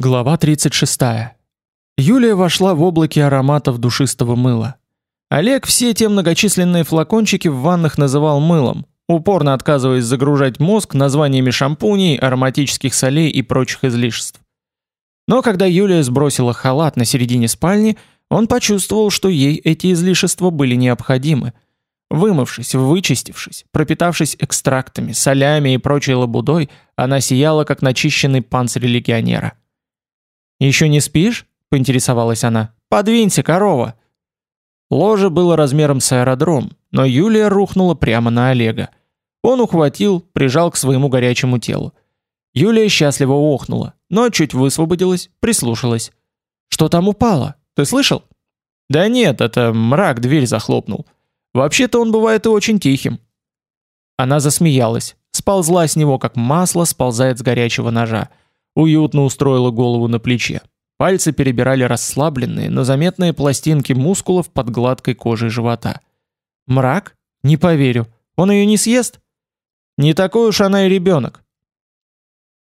Глава 36. Юлия вошла в облаке ароматов душистого мыла. Олег все те многочисленные флакончики в ваннах называл мылом, упорно отказываясь загружать мозг названиями шампуней, ароматических солей и прочих излишеств. Но когда Юлия сбросила халат на середине спальни, он почувствовал, что ей эти излишества были необходимы. Вымывшись, вычистившись, пропитавшись экстрактами, солями и прочей лабудой, она сияла, как начищенный панцирь легионера. Еще не спишь? поинтересовалась она. Подвинься, корова. Ложе было размером с аэродром, но Юлия рухнула прямо на Олега. Он ухватил, прижал к своему горячему телу. Юлия счастливо охнула, но чуть высвободилась, прислушалась. Что там упало? Ты слышал? Да нет, это мрак дверь захлопнул. Вообще-то он бывает и очень тихим. Она засмеялась, сползла с него как масло сползает с горячего ножа уютно устроила голову на плече. Пальцы перебирали расслабленные, но заметные пластинки мускулов под гладкой кожей живота. Мрак? Не поверю. Он ее не съест? Не такой уж она и ребенок.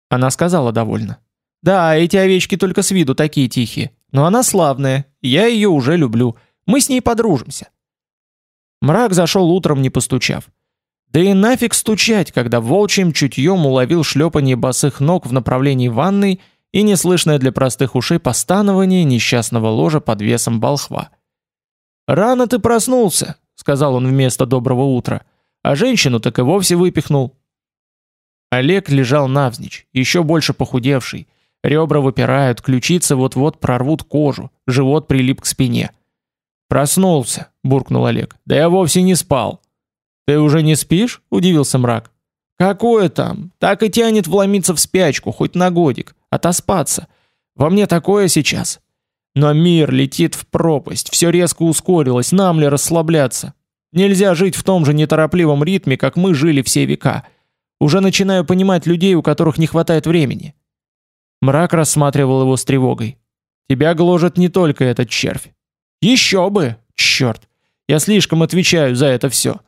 Она сказала довольно. Да, эти овечки только с виду такие тихие, но она славная. Я ее уже люблю. Мы с ней подружимся. Мрак зашел утром, не постучав. Да и нафиг стучать, когда волчьим чутьем уловил шлепанье босых ног в направлении ванной и неслышное для простых ушей постанование несчастного ложа под весом болхва. «Рано ты проснулся», — сказал он вместо доброго утра, а женщину так и вовсе выпихнул. Олег лежал навзничь, еще больше похудевший, ребра выпирают, ключицы вот-вот прорвут кожу, живот прилип к спине. «Проснулся», — буркнул Олег, — «да я вовсе не спал». Ты уже не спишь? удивился мрак. Какое там? Так и тянет вломиться в спячку хоть на годик, отоспаться. Во мне такое сейчас. Но мир летит в пропасть, все резко ускорилось, нам ли расслабляться? Нельзя жить в том же неторопливом ритме, как мы жили все века. Уже начинаю понимать людей, у которых не хватает времени. Мрак рассматривал его с тревогой. Тебя гложет не только этот червь. Еще бы, черт. Я слишком отвечаю за это все.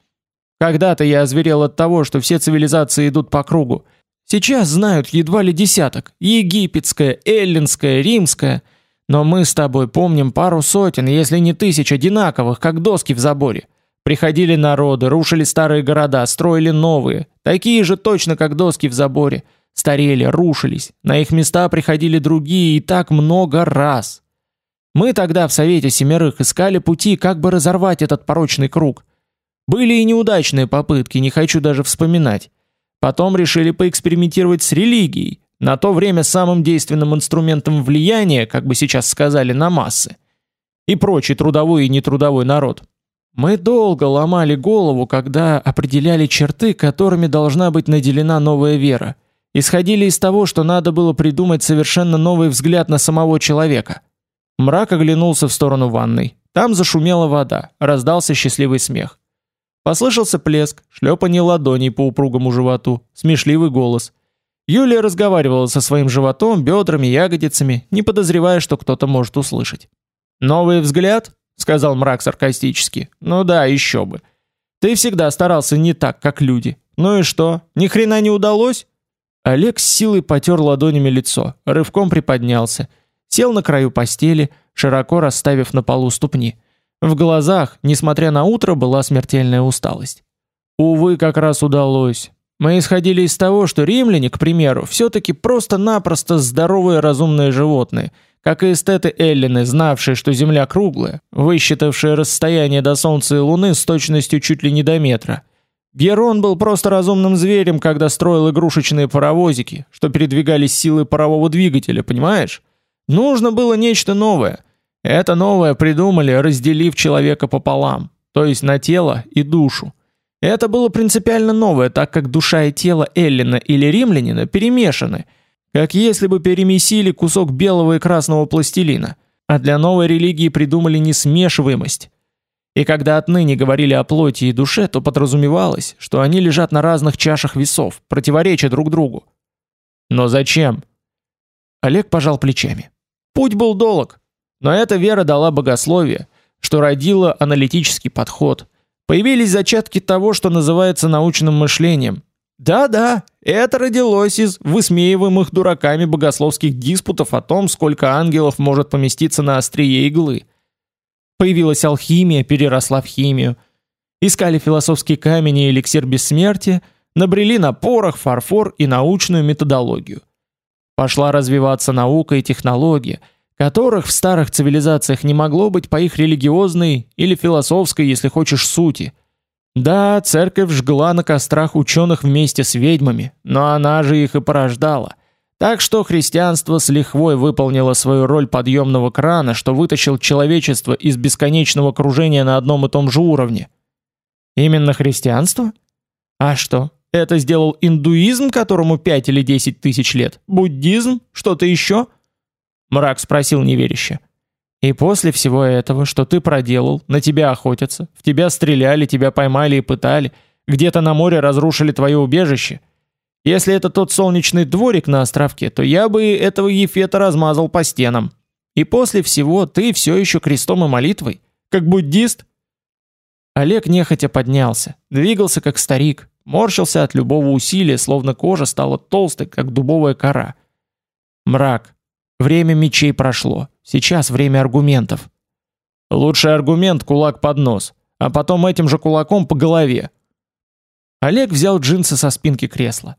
Когда-то я озверел от того, что все цивилизации идут по кругу. Сейчас знают едва ли десяток: египетская, эллинская, римская. Но мы с тобой помним пару сотен, если не тысяч одинаковых, как доски в заборе. Приходили народы, рушили старые города, строили новые, такие же точно, как доски в заборе. Старели, рушились, на их места приходили другие и так много раз. Мы тогда в Совете Семерых искали пути, как бы разорвать этот порочный круг. Были и неудачные попытки, не хочу даже вспоминать. Потом решили поэкспериментировать с религией, на то время самым действенным инструментом влияния, как бы сейчас сказали, на массы. И прочий трудовой и нетрудовой народ. Мы долго ломали голову, когда определяли черты, которыми должна быть наделена новая вера. Исходили из того, что надо было придумать совершенно новый взгляд на самого человека. Мрак оглянулся в сторону ванной. Там зашумела вода, раздался счастливый смех. Послышался плеск, шлепанье ладоней по упругому животу, смешливый голос. Юлия разговаривала со своим животом, бедрами, ягодицами, не подозревая, что кто-то может услышать. «Новый взгляд?» — сказал мрак саркастически. «Ну да, еще бы. Ты всегда старался не так, как люди. Ну и что, ни хрена не удалось?» Олег с силой потер ладонями лицо, рывком приподнялся, сел на краю постели, широко расставив на полу ступни. В глазах, несмотря на утро, была смертельная усталость. Увы, как раз удалось. Мы исходили из того, что римляне, к примеру, все-таки просто-напросто здоровые разумные животные, как и эстеты эллины, знавшие, что Земля круглая, высчитавшие расстояние до Солнца и Луны с точностью чуть ли не до метра. Герон был просто разумным зверем, когда строил игрушечные паровозики, что передвигались силой парового двигателя, понимаешь? Нужно было нечто новое – это новое придумали, разделив человека пополам, то есть на тело и душу. Это было принципиально новое, так как душа и тело эллина или римлянина перемешаны, как если бы перемесили кусок белого и красного пластилина, а для новой религии придумали несмешиваемость. И когда отныне говорили о плоти и душе, то подразумевалось, что они лежат на разных чашах весов, противоречат друг другу. Но зачем? Олег пожал плечами. Путь был долг. Но эта вера дала богословие, что родило аналитический подход. Появились зачатки того, что называется научным мышлением. Да-да, это родилось из высмеиваемых дураками богословских диспутов о том, сколько ангелов может поместиться на острие иглы. Появилась алхимия, переросла в химию. Искали философский камень и эликсир бессмертия, набрели на порох, фарфор и научную методологию. Пошла развиваться наука и технология, которых в старых цивилизациях не могло быть по их религиозной или философской, если хочешь, сути. Да, церковь жгла на кострах ученых вместе с ведьмами, но она же их и порождала. Так что христианство с лихвой выполнило свою роль подъемного крана, что вытащил человечество из бесконечного кружения на одном и том же уровне. Именно христианство? А что? Это сделал индуизм, которому 5 или 10 тысяч лет? Буддизм? Что-то еще? Мрак спросил неверяще. И после всего этого, что ты проделал, на тебя охотятся, в тебя стреляли, тебя поймали и пытали, где-то на море разрушили твое убежище. Если это тот солнечный дворик на островке, то я бы этого Ефета размазал по стенам. И после всего ты все еще крестом и молитвой, как буддист? Олег нехотя поднялся, двигался как старик, морщился от любого усилия, словно кожа стала толстой, как дубовая кора. Мрак. Время мечей прошло. Сейчас время аргументов. Лучший аргумент кулак под нос, а потом этим же кулаком по голове. Олег взял джинсы со спинки кресла.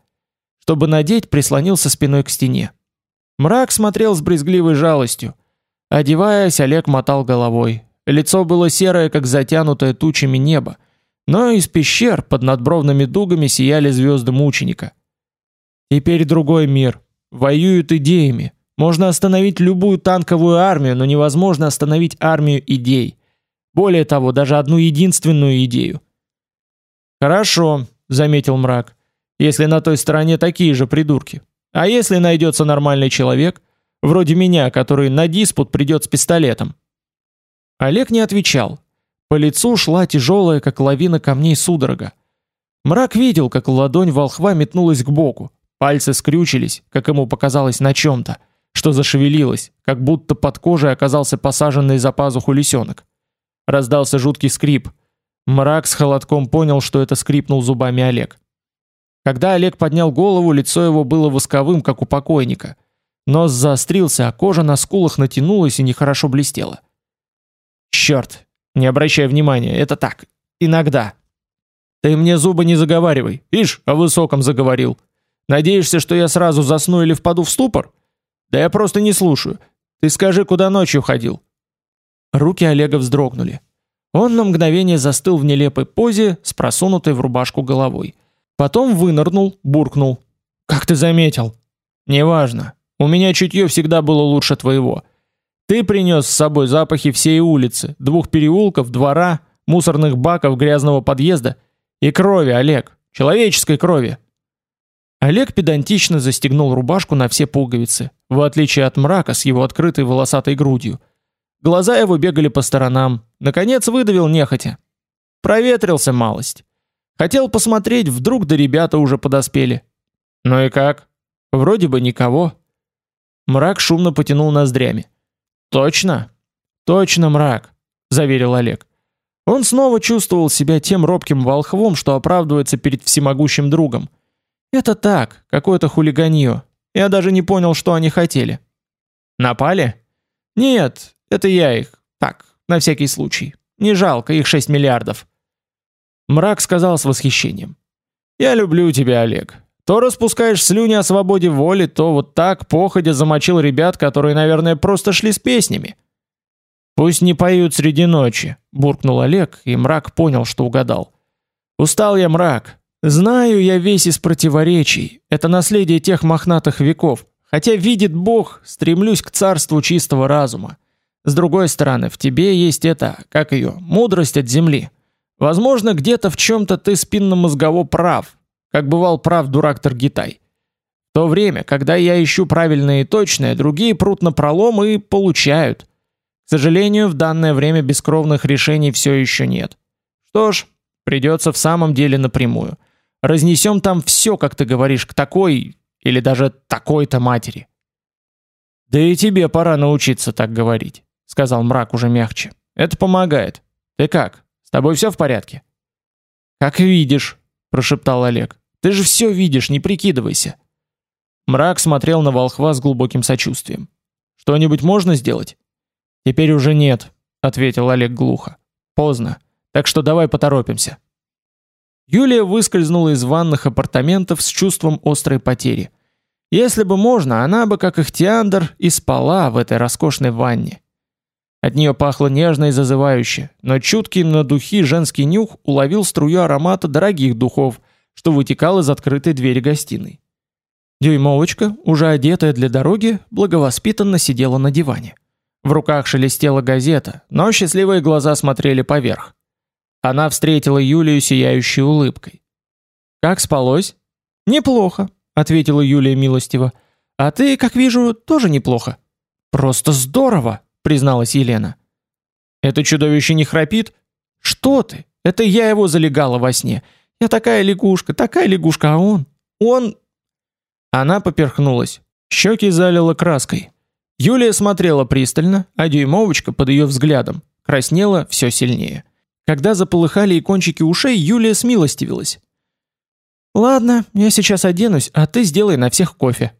Чтобы надеть, прислонился спиной к стене. Мрак смотрел с брезгливой жалостью. Одеваясь, Олег мотал головой. Лицо было серое, как затянутое тучами небо, но из пещер под надбровными дугами сияли звезды мученика. Теперь другой мир. Воюют идеями. Можно остановить любую танковую армию, но невозможно остановить армию идей. Более того, даже одну единственную идею. Хорошо, заметил мрак. Если на той стороне такие же придурки. А если найдется нормальный человек, вроде меня, который на диспут придет с пистолетом? Олег не отвечал. По лицу шла тяжелая, как лавина камней судорога. Мрак видел, как ладонь волхва метнулась к боку. Пальцы скрючились, как ему показалось, на чем то что зашевелилось, как будто под кожей оказался посаженный за пазуху лисенок. Раздался жуткий скрип. Мрак с холодком понял, что это скрипнул зубами Олег. Когда Олег поднял голову, лицо его было восковым, как у покойника. Нос заострился, а кожа на скулах натянулась и нехорошо блестела. Черт, не обращай внимания, это так, иногда. Ты мне зубы не заговаривай. Ишь, о высоком заговорил. Надеешься, что я сразу засну или впаду в ступор? Да я просто не слушаю. Ты скажи, куда ночью ходил? Руки Олега вздрогнули. Он на мгновение застыл в нелепой позе с просунутой в рубашку головой. Потом вынырнул, буркнул: "Как ты заметил?" "Неважно. У меня чутье всегда было лучше твоего. Ты принес с собой запахи всей улицы, двух переулков, двора, мусорных баков, грязного подъезда и крови, Олег, человеческой крови. Олег педантично застегнул рубашку на все пуговицы, в отличие от мрака с его открытой волосатой грудью. Глаза его бегали по сторонам, наконец выдавил нехотя. Проветрился малость. Хотел посмотреть, вдруг да ребята уже подоспели. Ну и как? Вроде бы никого. Мрак шумно потянул ноздрями. Точно? Точно мрак, заверил Олег. Он снова чувствовал себя тем робким волхвом, что оправдывается перед всемогущим другом. Это так, какое-то хулиганье. Я даже не понял, что они хотели. Напали? Нет, это я их. Так, на всякий случай. Не жалко, их 6 миллиардов. Мрак сказал с восхищением. Я люблю тебя, Олег. То распускаешь слюни о свободе воли, то вот так походя замочил ребят, которые, наверное, просто шли с песнями. Пусть не поют среди ночи, буркнул Олег, и мрак понял, что угадал. Устал я, мрак. Знаю я весь из противоречий. Это наследие тех мохнатых веков. Хотя видит Бог, стремлюсь к царству чистого разума. С другой стороны, в тебе есть это, как ее, мудрость от земли. Возможно, где-то в чем то ты спинномозгово прав, как бывал прав дурак Таргитай. В то время, когда я ищу правильное и точное, другие прут на пролом и получают. К сожалению, в данное время бескровных решений все еще нет. Что ж, придется в самом деле напрямую. Разнесем там все, как ты говоришь, к такой или даже такой-то матери. Да и тебе пора научиться так говорить, сказал мрак уже мягче. Это помогает. Ты как? С тобой все в порядке? Как видишь, прошептал Олег. Ты же все видишь, не прикидывайся. Мрак смотрел на волхва с глубоким сочувствием. Что-нибудь можно сделать? Теперь уже нет, ответил Олег глухо. Поздно. Так что давай поторопимся. Юлия выскользнула из ванных апартаментов с чувством острой потери. Если бы можно, она бы, как Ихтиандр, и спала в этой роскошной ванне. От нее пахло нежно и зазывающе, но чуткий на духи женский нюх уловил струю аромата дорогих духов, что вытекал из открытой двери гостиной. Дюймовочка, уже одетая для дороги, благовоспитанно сидела на диване. В руках шелестела газета, но счастливые глаза смотрели поверх. Она встретила Юлию сияющей улыбкой. «Как спалось?» «Неплохо», — ответила Юлия милостиво. «А ты, как вижу, тоже неплохо». «Просто здорово», — призналась Елена. «Это чудовище не храпит?» «Что ты? Это я его залегала во сне. Я такая лягушка, такая лягушка, а он... Он...» Она поперхнулась. Щеки залила краской. Юлия смотрела пристально, а дюймовочка под ее взглядом краснела все сильнее. Когда заполыхали и кончики ушей, Юлия смилостивилась. «Ладно, я сейчас оденусь, а ты сделай на всех кофе».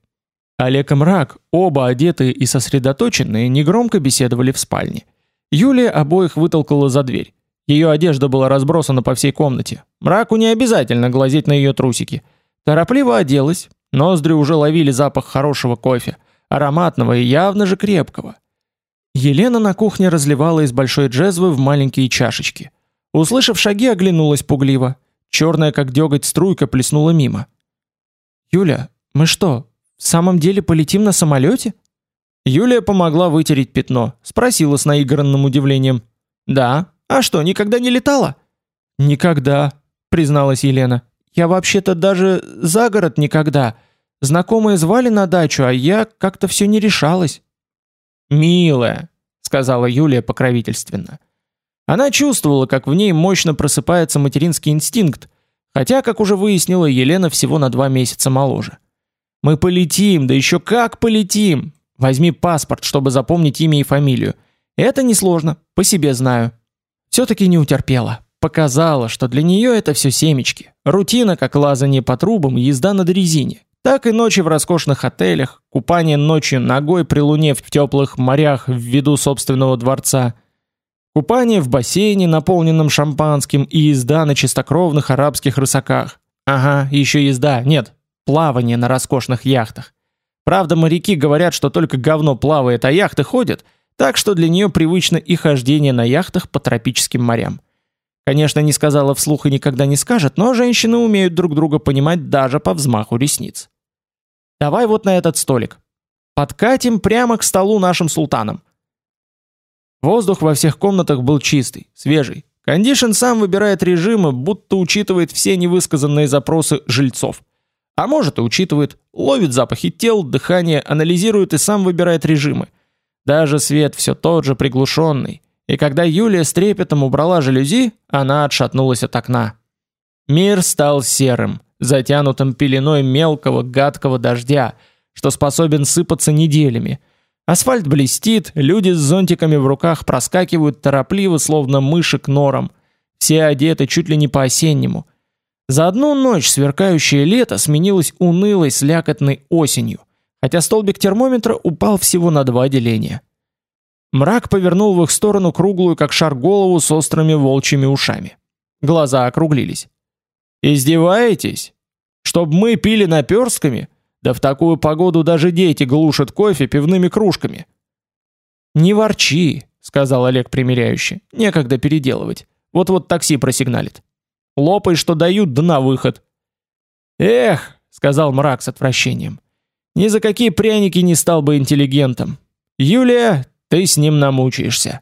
Олег и Мрак, оба одетые и сосредоточенные, негромко беседовали в спальне. Юлия обоих вытолкала за дверь. Ее одежда была разбросана по всей комнате. Мраку не обязательно глазеть на ее трусики. Торопливо оделась, ноздри уже ловили запах хорошего кофе, ароматного и явно же крепкого. Елена на кухне разливала из большой джезвы в маленькие чашечки. Услышав шаги, оглянулась пугливо. Черная, как деготь, струйка плеснула мимо. «Юля, мы что, в самом деле полетим на самолете?» Юлия помогла вытереть пятно, спросила с наигранным удивлением. «Да? А что, никогда не летала?» «Никогда», призналась Елена. «Я вообще-то даже за город никогда. Знакомые звали на дачу, а я как-то все не решалась». «Милая», — сказала Юлия покровительственно. Она чувствовала, как в ней мощно просыпается материнский инстинкт, хотя, как уже выяснила Елена, всего на два месяца моложе. «Мы полетим, да еще как полетим! Возьми паспорт, чтобы запомнить имя и фамилию. Это несложно, по себе знаю». Все-таки не утерпела. Показала, что для нее это все семечки. Рутина, как лазание по трубам езда на дрезине. Так и ночи в роскошных отелях, купание ночью ногой при луне в теплых морях в виду собственного дворца – Купание в бассейне, наполненном шампанским, и езда на чистокровных арабских рысаках. Ага, еще езда, нет, плавание на роскошных яхтах. Правда, моряки говорят, что только говно плавает, а яхты ходят, так что для нее привычно и хождение на яхтах по тропическим морям. Конечно, не сказала вслух и никогда не скажет, но женщины умеют друг друга понимать даже по взмаху ресниц. Давай вот на этот столик. Подкатим прямо к столу нашим султанам. Воздух во всех комнатах был чистый, свежий. Кондишн сам выбирает режимы, будто учитывает все невысказанные запросы жильцов. А может и учитывает, ловит запахи тел, дыхание, анализирует и сам выбирает режимы. Даже свет все тот же приглушенный. И когда Юлия с трепетом убрала жалюзи, она отшатнулась от окна. Мир стал серым, затянутым пеленой мелкого гадкого дождя, что способен сыпаться неделями – Асфальт блестит, люди с зонтиками в руках проскакивают торопливо, словно мыши к норам. Все одеты чуть ли не по-осеннему. За одну ночь сверкающее лето сменилось унылой слякотной осенью, хотя столбик термометра упал всего на два деления. Мрак повернул в их сторону круглую, как шар голову с острыми волчьими ушами. Глаза округлились. «Издеваетесь? Чтоб мы пили наперстками?» Да в такую погоду даже дети глушат кофе пивными кружками. Не ворчи, сказал Олег примиряюще. Некогда переделывать. Вот-вот такси просигналит. Лопай, что дают, да на выход. Эх, сказал мрак с отвращением. Ни за какие пряники не стал бы интеллигентом. Юлия, ты с ним намучаешься.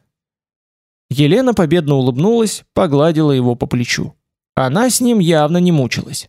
Елена победно улыбнулась, погладила его по плечу. Она с ним явно не мучилась.